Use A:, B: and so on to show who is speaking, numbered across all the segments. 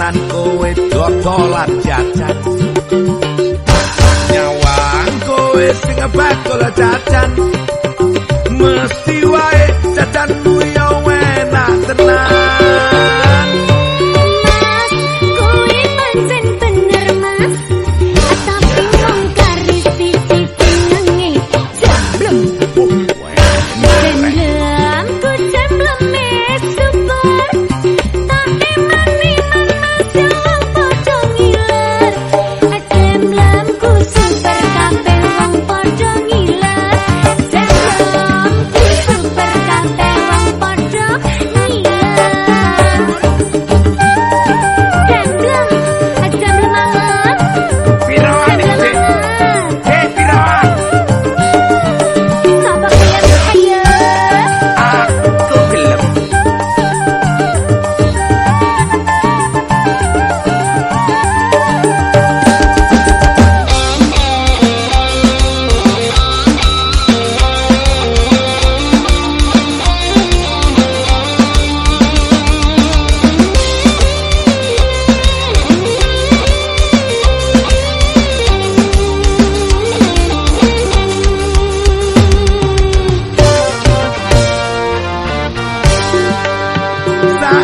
A: tenan kowe dodolan jajan nyawang kowe sing bakal jajan mesti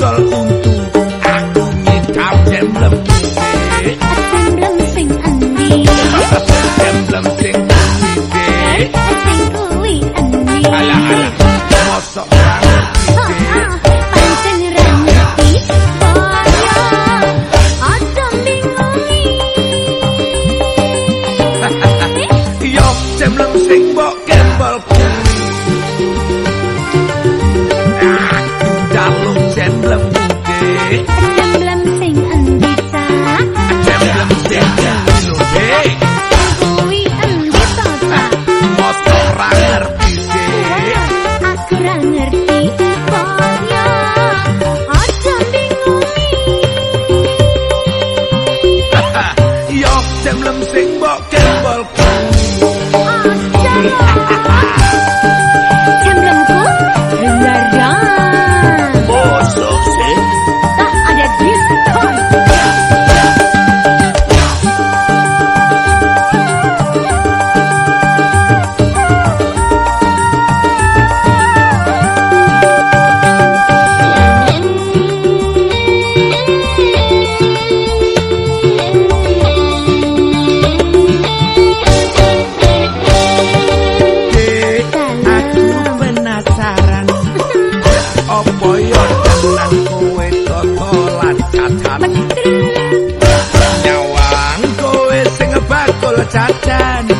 A: ¡Gracias! sing mbok kembol cacat nyawang kowe sing bakul cacat